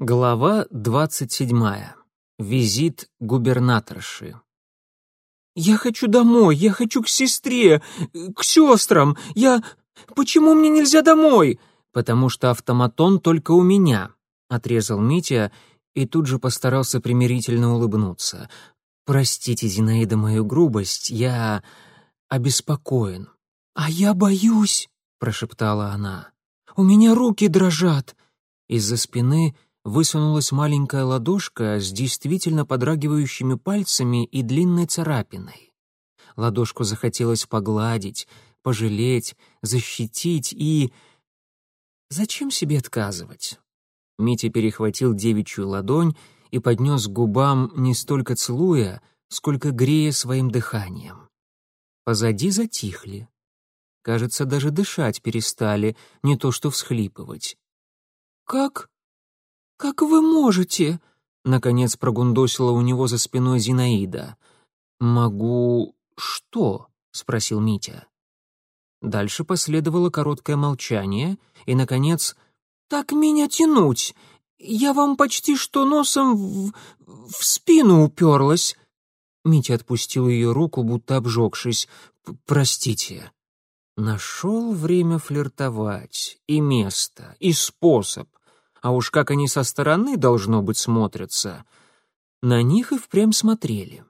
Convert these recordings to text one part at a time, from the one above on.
Глава двадцать седьмая. Визит губернаторши. «Я хочу домой, я хочу к сестре, к сестрам, я... Почему мне нельзя домой?» «Потому что автоматон только у меня», — отрезал Митя и тут же постарался примирительно улыбнуться. «Простите, Зинаида, мою грубость, я обеспокоен». «А я боюсь», — прошептала она. «У меня руки дрожат». Из-за спины высунулась маленькая ладошка с действительно подрагивающими пальцами и длинной царапиной. Ладошку захотелось погладить, пожалеть, защитить и... Зачем себе отказывать? Митя перехватил девичью ладонь и поднес к губам не столько целуя, сколько грея своим дыханием. Позади затихли. Кажется, даже дышать перестали, не то что всхлипывать. «Как «Как вы можете?» — наконец прогундосила у него за спиной Зинаида. «Могу... что?» — спросил Митя. Дальше последовало короткое молчание, и, наконец, «Так меня тянуть! Я вам почти что носом в, в спину уперлась!» Митя отпустил ее руку, будто обжегшись. «Простите». Нашел время флиртовать, и место, и способ а уж как они со стороны, должно быть, смотрятся. На них и впрямь смотрели.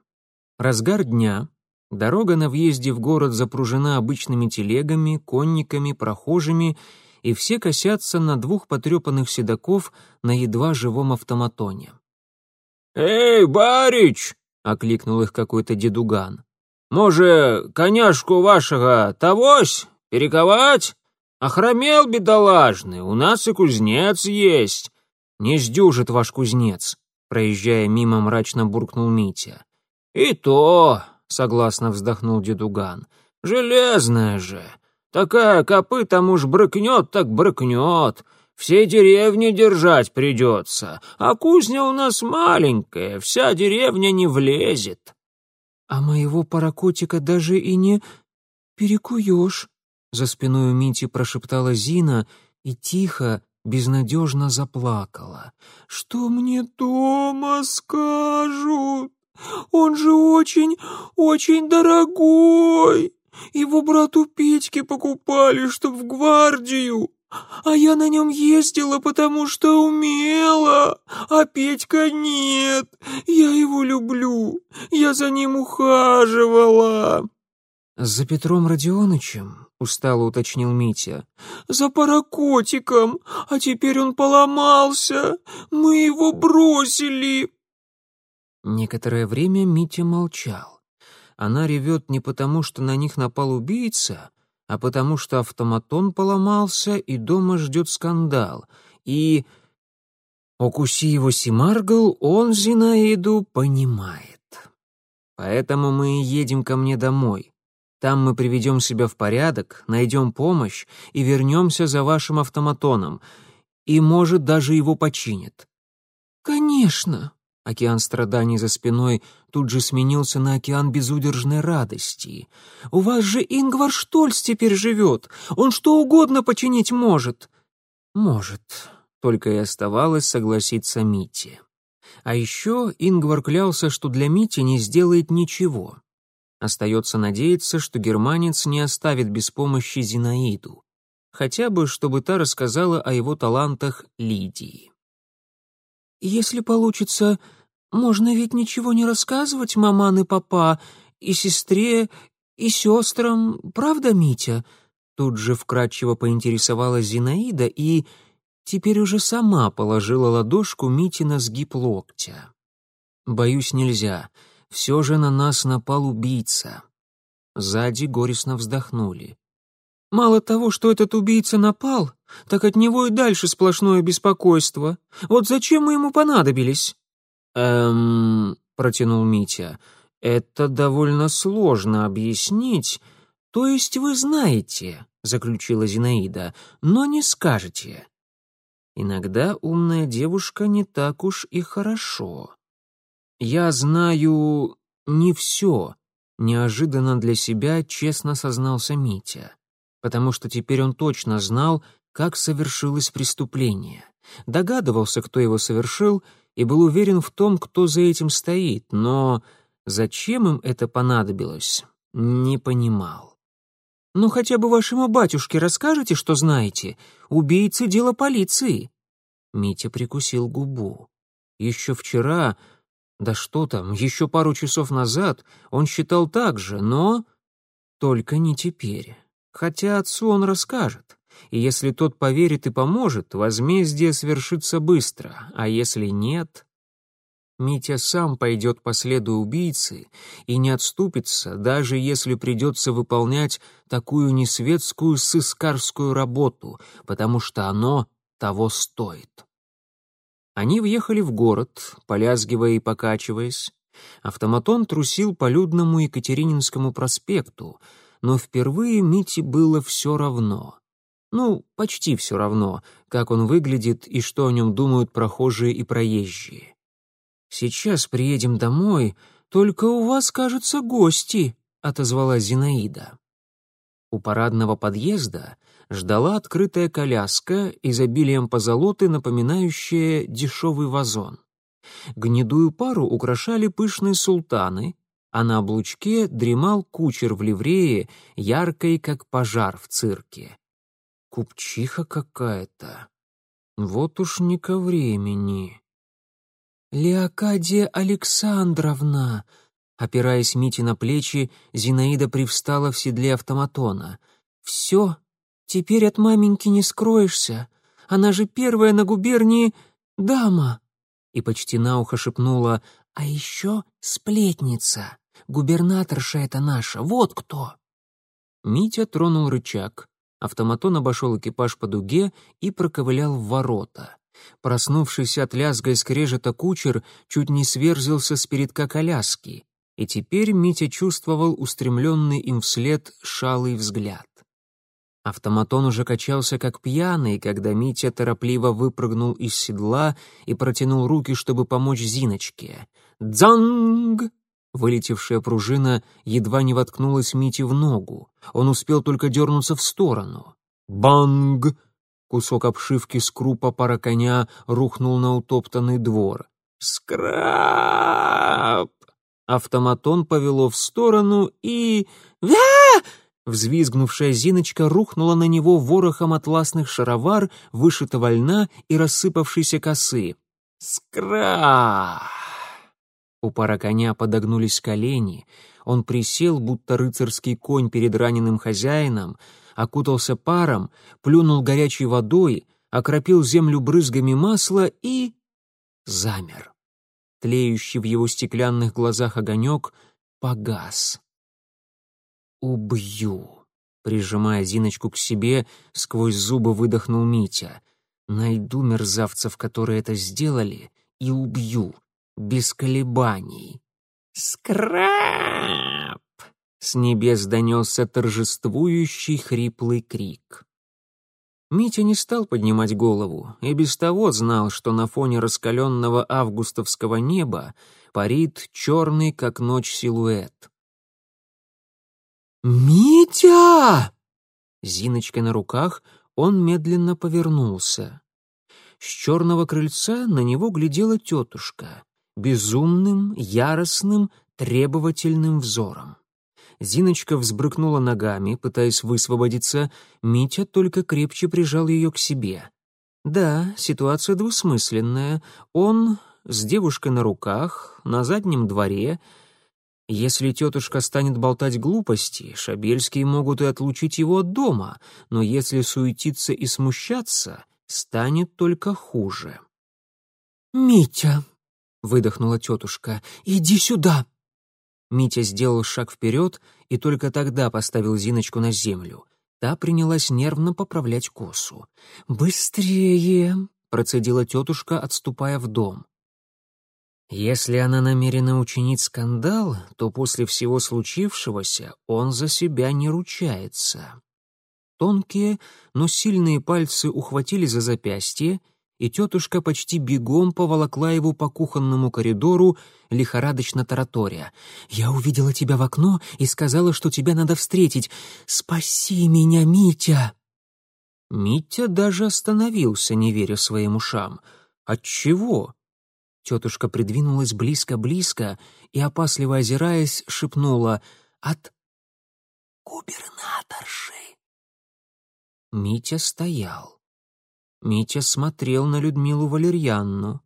Разгар дня, дорога на въезде в город запружена обычными телегами, конниками, прохожими, и все косятся на двух потрепанных седаков на едва живом автоматоне. «Эй, барич!» — окликнул их какой-то дедуган. «Може, коняшку вашего тогось перековать?» Охромел бедолажный, у нас и кузнец есть. Не сдюжит ваш кузнец, проезжая мимо, мрачно буркнул Митя. И то, согласно вздохнул дедуган, железная же. Такая копытом уж брыкнет, так брыкнет. Всей деревни держать придется, а кузня у нас маленькая, вся деревня не влезет. А моего паракотика даже и не перекуешь, за спиной у Мити прошептала Зина и тихо, безнадежно заплакала. «Что мне дома скажут? Он же очень, очень дорогой. Его брату Петьке покупали, чтоб в гвардию. А я на нем ездила, потому что умела, а Петька нет. Я его люблю, я за ним ухаживала». «За Петром Родионычем?» — устало уточнил Митя. «За паракотиком, а теперь он поломался, мы его бросили». Некоторое время Митя молчал. Она ревет не потому, что на них напал убийца, а потому что автоматон поломался, и дома ждет скандал. И... Укуси его Симаргл, он Зинаиду понимает. Поэтому мы едем ко мне домой. Там мы приведем себя в порядок, найдем помощь и вернемся за вашим автоматоном. И, может, даже его починят». «Конечно!» Океан страданий за спиной тут же сменился на океан безудержной радости. «У вас же Ингвар Штольц теперь живет. Он что угодно починить может». «Может», — только и оставалось согласиться Мите. А еще Ингвар клялся, что для Мити не сделает ничего. Остается надеяться, что германец не оставит без помощи Зинаиду, хотя бы чтобы та рассказала о его талантах Лидии. «Если получится, можно ведь ничего не рассказывать маман и папа, и сестре, и сестрам, правда, Митя?» Тут же вкратчиво поинтересовалась Зинаида и теперь уже сама положила ладошку Мите на сгиб локтя. «Боюсь, нельзя все же на нас напал убийца. Сзади горестно вздохнули. Мало того, что этот убийца напал, так от него и дальше сплошное беспокойство. Вот зачем мы ему понадобились?» «Эм...» — протянул Митя. «Это довольно сложно объяснить. То есть вы знаете», — заключила Зинаида, — «но не скажете». Иногда умная девушка не так уж и хорошо. «Я знаю не все», — неожиданно для себя честно сознался Митя, потому что теперь он точно знал, как совершилось преступление. Догадывался, кто его совершил, и был уверен в том, кто за этим стоит, но зачем им это понадобилось, не понимал. «Ну хотя бы вашему батюшке расскажете, что знаете? Убийцы — дело полиции». Митя прикусил губу. Еще вчера, да что там, еще пару часов назад он считал так же, но... Только не теперь. Хотя отцу он расскажет. И если тот поверит и поможет, возмездие свершится быстро, а если нет... Митя сам пойдет по следу убийцы и не отступится, даже если придется выполнять такую несветскую сыскарскую работу, потому что оно того стоит. Они въехали в город, полязгивая и покачиваясь. Автоматон трусил по людному Екатерининскому проспекту, но впервые Мите было все равно. Ну, почти все равно, как он выглядит и что о нем думают прохожие и проезжие. «Сейчас приедем домой, только у вас, кажется, гости», — отозвалась Зинаида. У парадного подъезда ждала открытая коляска, изобилием позолоты, напоминающая дешевый вазон. Гнедую пару украшали пышные султаны, а на облучке дремал кучер в ливрее, яркой, как пожар в цирке. Купчиха какая-то. Вот уж не ко времени. «Леокадия Александровна!» Опираясь Мите на плечи, Зинаида привстала в седле автоматона. «Все, теперь от маменьки не скроешься. Она же первая на губернии дама!» И почти на ухо шепнула «А еще сплетница! Губернаторша это наша, вот кто!» Митя тронул рычаг. Автоматон обошел экипаж по дуге и проковылял в ворота. Проснувшийся от лязга и скрежета кучер чуть не сверзился с передка коляски, и теперь Митя чувствовал устремленный им вслед шалый взгляд. Автоматон уже качался как пьяный, когда Митя торопливо выпрыгнул из седла и протянул руки, чтобы помочь Зиночке. «Дзанг!» Вылетевшая пружина едва не воткнулась Мите в ногу. Он успел только дернуться в сторону. «Банг!» Кусок обшивки с крупа пара коня рухнул на утоптанный двор. «Скраб!» Автоматон повело в сторону и... «Вя!» Взвизгнувшая Зиночка рухнула на него ворохом атласных шаровар, вышитого льна и рассыпавшейся косы. «Скра!» У пара коня подогнулись колени. Он присел, будто рыцарский конь перед раненым хозяином, окутался паром, плюнул горячей водой, окропил землю брызгами масла и... замер. Тлеющий в его стеклянных глазах огонек погас. «Убью!» Прижимая Зиночку к себе, сквозь зубы выдохнул Митя. «Найду мерзавцев, которые это сделали, и убью без колебаний. «Скраб!» — с небес донесся торжествующий хриплый крик. Митя не стал поднимать голову и без того знал, что на фоне раскаленного августовского неба парит черный, как ночь, силуэт. «Митя!» Зиночкой на руках он медленно повернулся. С черного крыльца на него глядела тетушка безумным, яростным, требовательным взором. Зиночка взбрыкнула ногами, пытаясь высвободиться, Митя только крепче прижал ее к себе. Да, ситуация двусмысленная. Он с девушкой на руках, на заднем дворе. Если тетушка станет болтать глупости, шабельские могут и отлучить его от дома, но если суетиться и смущаться, станет только хуже. «Митя», выдохнула тетушка. «Иди сюда!» Митя сделал шаг вперед и только тогда поставил Зиночку на землю. Та принялась нервно поправлять косу. «Быстрее!» — процедила тетушка, отступая в дом. Если она намерена учинить скандал, то после всего случившегося он за себя не ручается. Тонкие, но сильные пальцы ухватили за запястье и тетушка почти бегом поволокла его по кухонному коридору, лихорадочно тараторя. «Я увидела тебя в окно и сказала, что тебя надо встретить. Спаси меня, Митя!» Митя даже остановился, не веря своим ушам. «Отчего?» Тетушка придвинулась близко-близко и, опасливо озираясь, шепнула «От губернаторши». Митя стоял. Митя смотрел на Людмилу Валерьянну,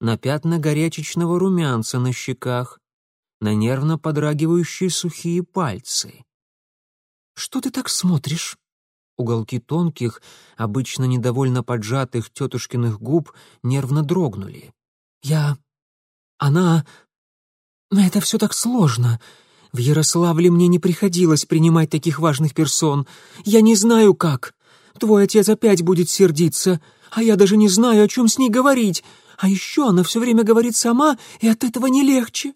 на пятна горячечного румянца на щеках, на нервно подрагивающие сухие пальцы. «Что ты так смотришь?» Уголки тонких, обычно недовольно поджатых тетушкиных губ нервно дрогнули. «Я... она... Это все так сложно. В Ярославле мне не приходилось принимать таких важных персон. Я не знаю, как. Твой отец опять будет сердиться, а я даже не знаю, о чем с ней говорить. А еще она все время говорит сама, и от этого не легче».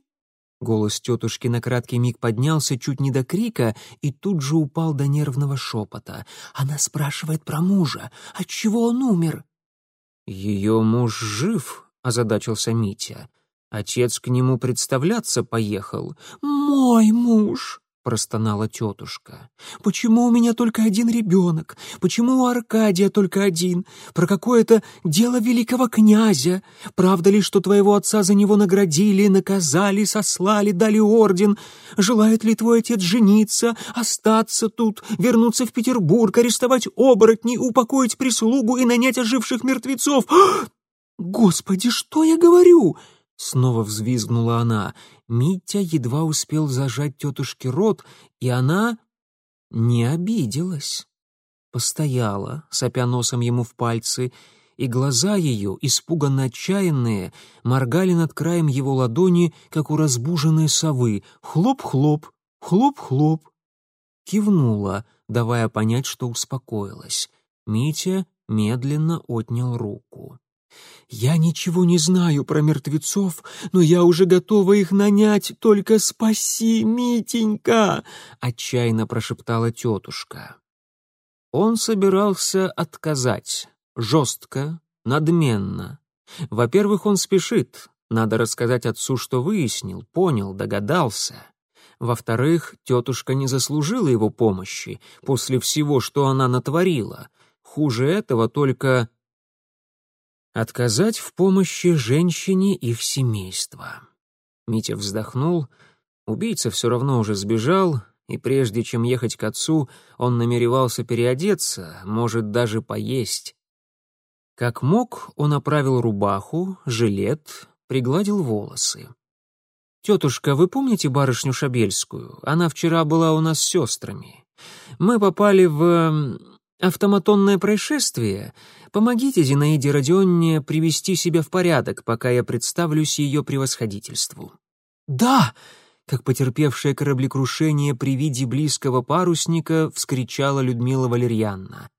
Голос тетушки на краткий миг поднялся чуть не до крика и тут же упал до нервного шепота. Она спрашивает про мужа. Отчего он умер? «Ее муж жив», — озадачился Митя. Отец к нему представляться поехал. «Мой муж!» простонала тетушка. «Почему у меня только один ребенок? Почему у Аркадия только один? Про какое-то дело великого князя? Правда ли, что твоего отца за него наградили, наказали, сослали, дали орден? Желает ли твой отец жениться, остаться тут, вернуться в Петербург, арестовать оборотней, упокоить прислугу и нанять оживших мертвецов? Господи, что я говорю?» Снова взвизгнула она. Митя едва успел зажать тетушке рот, и она не обиделась. Постояла, сопя носом ему в пальцы, и глаза ее, испуганно отчаянные, моргали над краем его ладони, как у разбуженной совы. Хлоп-хлоп, хлоп-хлоп. Кивнула, давая понять, что успокоилась. Митя медленно отнял руку. «Я ничего не знаю про мертвецов, но я уже готова их нанять, только спаси, Митенька!» — отчаянно прошептала тетушка. Он собирался отказать, жестко, надменно. Во-первых, он спешит, надо рассказать отцу, что выяснил, понял, догадался. Во-вторых, тетушка не заслужила его помощи после всего, что она натворила. Хуже этого только Отказать в помощи женщине их семейства. Митя вздохнул. Убийца все равно уже сбежал, и прежде чем ехать к отцу, он намеревался переодеться, может, даже поесть. Как мог, он оправил рубаху, жилет, пригладил волосы. «Тетушка, вы помните барышню Шабельскую? Она вчера была у нас с сестрами. Мы попали в автоматонное происшествие, Помогите Зинаиде Родионне привести себя в порядок, пока я представлюсь ее превосходительству». «Да!» — как потерпевшее кораблекрушение при виде близкого парусника вскричала Людмила Валерьянна.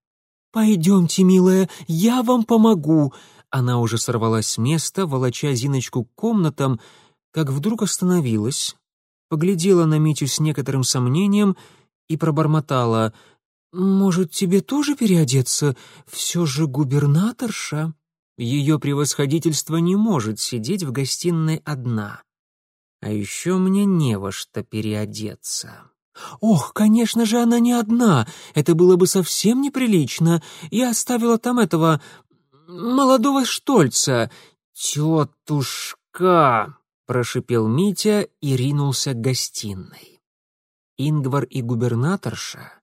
«Пойдемте, милая, я вам помогу!» Она уже сорвалась с места, волоча Зиночку к комнатам, как вдруг остановилась, поглядела на Митю с некоторым сомнением и пробормотала — «Может, тебе тоже переодеться? Все же губернаторша?» Ее превосходительство не может сидеть в гостиной одна. А еще мне не во что переодеться. «Ох, конечно же, она не одна. Это было бы совсем неприлично. Я оставила там этого... молодого Штольца. Тетушка!» — прошипел Митя и ринулся к гостиной. Ингвар и губернаторша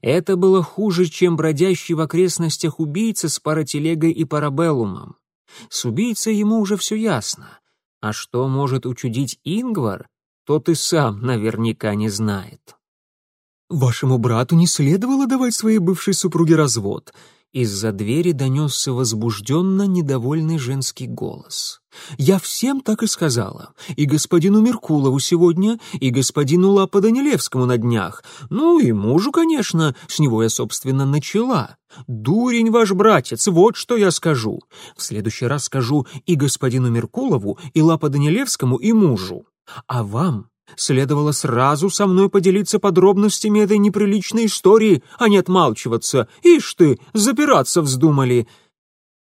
это было хуже, чем бродящий в окрестностях убийца с паротелегой и парабеллумом. С убийцей ему уже все ясно. А что может учудить Ингвар, тот и сам наверняка не знает. «Вашему брату не следовало давать своей бывшей супруге развод», из-за двери донесся возбужденно недовольный женский голос. «Я всем так и сказала. И господину Меркулову сегодня, и господину Лапа-Данилевскому на днях. Ну и мужу, конечно, с него я, собственно, начала. Дурень ваш братец, вот что я скажу. В следующий раз скажу и господину Меркулову, и Лапа-Данилевскому, и мужу. А вам Следовало сразу со мной поделиться подробностями этой неприличной истории, а не отмалчиваться. Ишь ты, запираться вздумали!»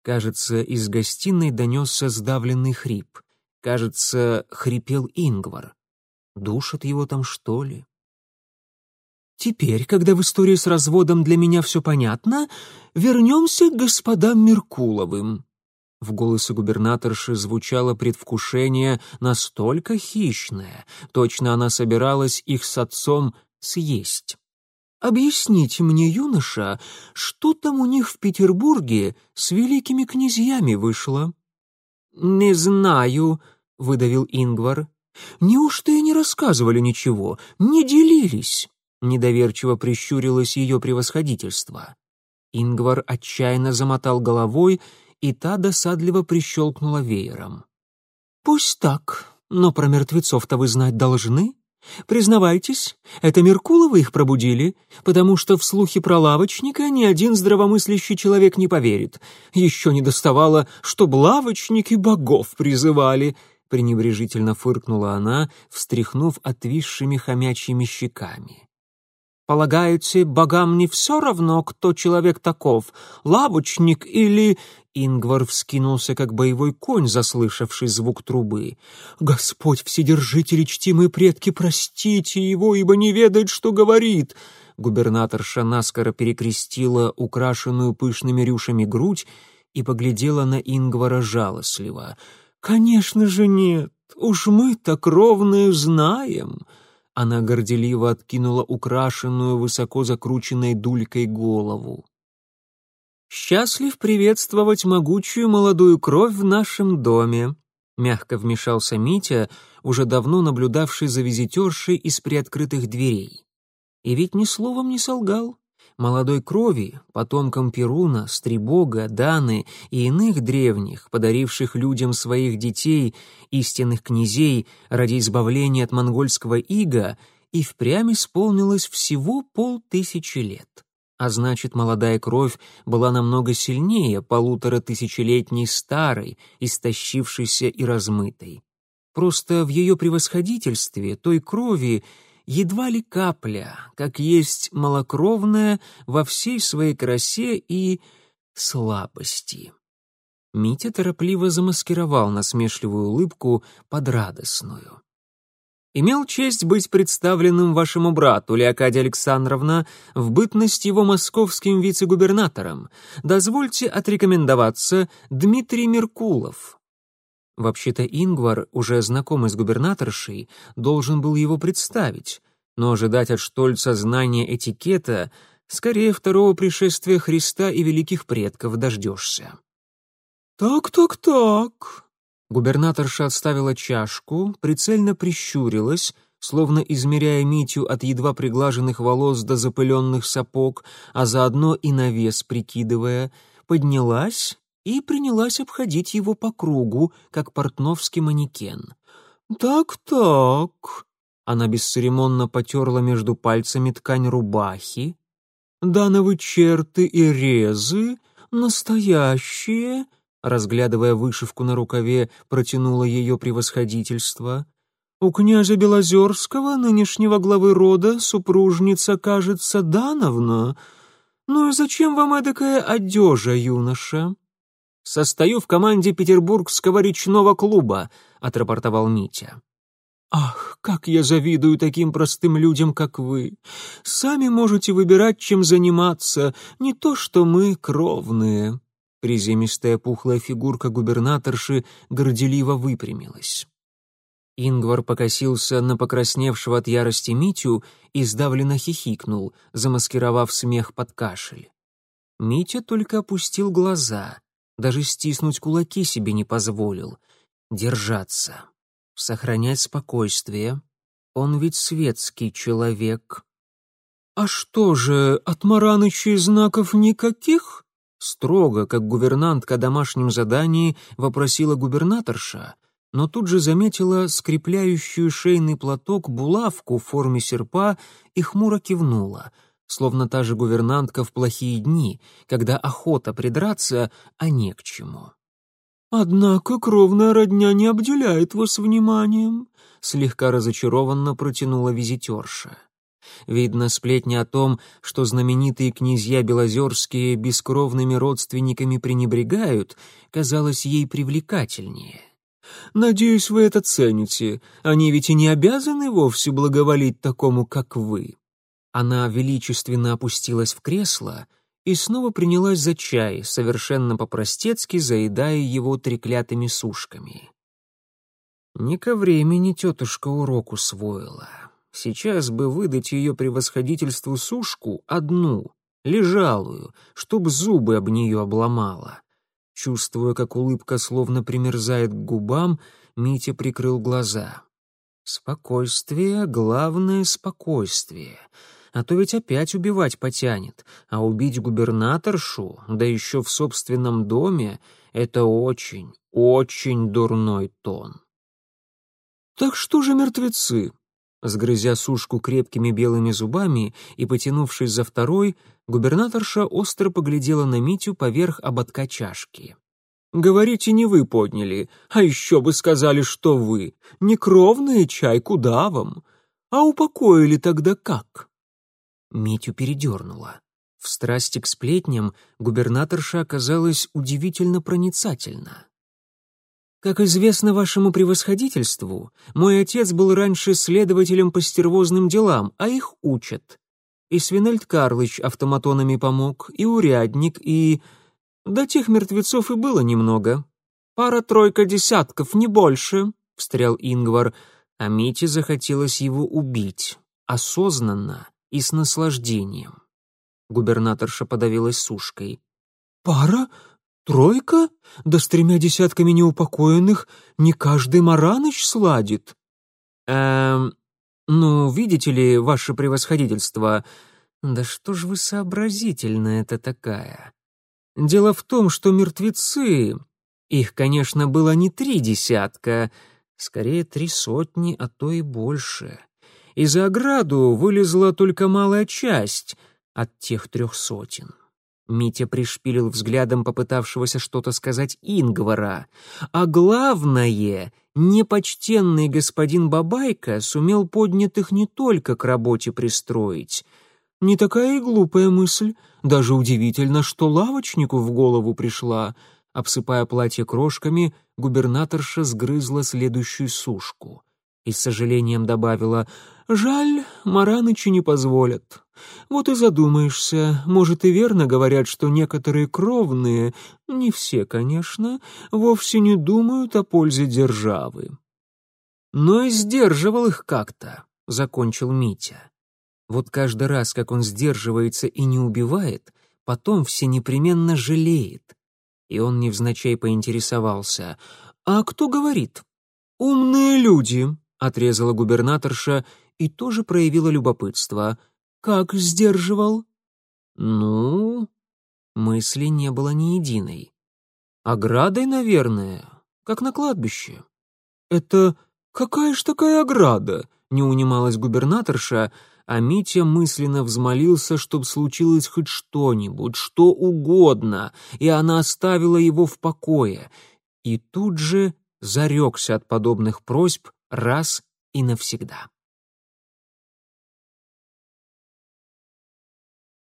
Кажется, из гостиной донесся сдавленный хрип. Кажется, хрипел Ингвар. Душат его там, что ли? Теперь, когда в истории с разводом для меня все понятно, вернемся к господам Меркуловым». В голосе губернаторши звучало предвкушение настолько хищное, точно она собиралась их с отцом съесть. «Объясните мне, юноша, что там у них в Петербурге с великими князьями вышло?» «Не знаю», — выдавил Ингвар. «Неужто и не рассказывали ничего, не делились?» Недоверчиво прищурилось ее превосходительство. Ингвар отчаянно замотал головой, и та досадливо прищелкнула веером. «Пусть так, но про мертвецов-то вы знать должны. Признавайтесь, это Меркуловы их пробудили, потому что в слухи про лавочника ни один здравомыслящий человек не поверит. Еще не доставало, чтоб лавочники богов призывали», — пренебрежительно фыркнула она, встряхнув отвисшими хомячьими щеками. Полагаете, богам не все равно, кто человек таков, лавочник или...» Ингвар вскинулся, как боевой конь, заслышавший звук трубы. «Господь Вседержитель и чтимые предки, простите его, ибо не ведает, что говорит!» Губернаторша наскоро перекрестила украшенную пышными рюшами грудь и поглядела на Ингвара жалостливо. «Конечно же нет, уж мы так ровно знаем!» Она горделиво откинула украшенную высоко закрученной дулькой голову. «Счастлив приветствовать могучую молодую кровь в нашем доме», — мягко вмешался Митя, уже давно наблюдавший за визитершей из приоткрытых дверей. И ведь ни словом не солгал молодой крови, потомкам Перуна, Стрибога, Даны и иных древних, подаривших людям своих детей, истинных князей, ради избавления от монгольского ига, и впрямь исполнилось всего полтысячи лет. А значит, молодая кровь была намного сильнее полутора тысячелетней старой, истощившейся и размытой. Просто в ее превосходительстве той крови едва ли капля, как есть малокровная во всей своей красе и слабости. Митя торопливо замаскировал насмешливую улыбку под радостную. «Имел честь быть представленным вашему брату, Леокадия Александровна, в бытность его московским вице-губернатором. Дозвольте отрекомендоваться Дмитрий Меркулов, Вообще-то Ингвар, уже знакомый с губернаторшей, должен был его представить, но ожидать от Штольца знания этикета скорее второго пришествия Христа и великих предков дождешься. «Так-так-так», Губернаторша отставила чашку, прицельно прищурилась, словно измеряя Митю от едва приглаженных волос до запыленных сапог, а заодно и навес прикидывая, поднялась и принялась обходить его по кругу, как портновский манекен. «Так-так...» Она бесцеремонно потерла между пальцами ткань рубахи. «Дановы черты и резы настоящие...» Разглядывая вышивку на рукаве, протянула ее превосходительство. «У князя Белозерского, нынешнего главы рода, супружница, кажется, Дановна. Ну и зачем вам эдакая одежа, юноша?» «Состою в команде Петербургского речного клуба», — отрапортовал Митя. «Ах, как я завидую таким простым людям, как вы! Сами можете выбирать, чем заниматься, не то что мы, кровные!» Приземистая пухлая фигурка губернаторши горделиво выпрямилась. Ингвар покосился на покрасневшего от ярости Митю и сдавленно хихикнул, замаскировав смех под кашель. Митя только опустил глаза даже стиснуть кулаки себе не позволил. Держаться, сохранять спокойствие. Он ведь светский человек. «А что же, от Мараныча знаков никаких?» Строго, как гувернантка о домашнем задании, вопросила губернаторша, но тут же заметила скрепляющую шейный платок булавку в форме серпа и хмуро кивнула — словно та же гувернантка в плохие дни, когда охота придраться, а не к чему. «Однако кровная родня не обделяет вас вниманием», — слегка разочарованно протянула визитерша. Видно, сплетня о том, что знаменитые князья Белозерские бескровными родственниками пренебрегают, казалась ей привлекательнее. «Надеюсь, вы это цените. Они ведь и не обязаны вовсе благоволить такому, как вы». Она величественно опустилась в кресло и снова принялась за чай, совершенно по-простецки заедая его треклятыми сушками. Не ко времени тетушка урок усвоила. Сейчас бы выдать ее превосходительству сушку одну, лежалую, чтоб зубы об нее обломала. Чувствуя, как улыбка словно примерзает к губам, Митя прикрыл глаза. Спокойствие, главное спокойствие. А то ведь опять убивать потянет, а убить губернаторшу, да еще в собственном доме, это очень, очень дурной тон. «Так что же мертвецы?» Сгрызя сушку крепкими белыми зубами и потянувшись за второй, губернаторша остро поглядела на Митю поверх ободка чашки. «Говорите, не вы подняли, а еще бы сказали, что вы. Некровный чай, куда вам? А упокоили тогда как?» Митю передернула. В страсти к сплетням губернаторша оказалась удивительно проницательна. Как известно вашему превосходительству, мой отец был раньше следователем по стервозным делам, а их учат. И Свинельд Карлыч автоматонами помог, и урядник, и... Да тех мертвецов и было немного. Пара-тройка десятков, не больше, — встрял Ингвар, а Мите захотелось его убить, осознанно и с наслаждением. Губернаторша подавилась сушкой. «Пара? Тройка? Да с тремя десятками неупокоенных не каждый Мараныч сладит. Эм, ну, видите ли, ваше превосходительство, да что ж вы сообразительная-то такая. Дело в том, что мертвецы, их, конечно, было не три десятка, скорее три сотни, а то и больше. И за ограду вылезла только малая часть от тех трех сотен. Митя пришпилил взглядом попытавшегося что-то сказать Ингвара. А главное, непочтенный господин Бабайка сумел поднятых не только к работе пристроить. Не такая и глупая мысль. Даже удивительно, что лавочнику в голову пришла. Обсыпая платье крошками, губернаторша сгрызла следующую сушку и с сожалением добавила «Жаль, Маранычи не позволят. Вот и задумаешься, может и верно говорят, что некоторые кровные, не все, конечно, вовсе не думают о пользе державы». Но и сдерживал их как-то, закончил Митя. Вот каждый раз, как он сдерживается и не убивает, потом все непременно жалеет. И он невзначай поинтересовался, «А кто говорит?» «Умные люди», — отрезала губернаторша и тоже проявила любопытство. «Как сдерживал?» «Ну...» Мысли не было ни единой. «Оградой, наверное, как на кладбище». «Это какая ж такая ограда?» — не унималась губернаторша, а Митя мысленно взмолился, чтоб случилось хоть что-нибудь, что угодно, и она оставила его в покое. И тут же зарекся от подобных просьб раз и навсегда.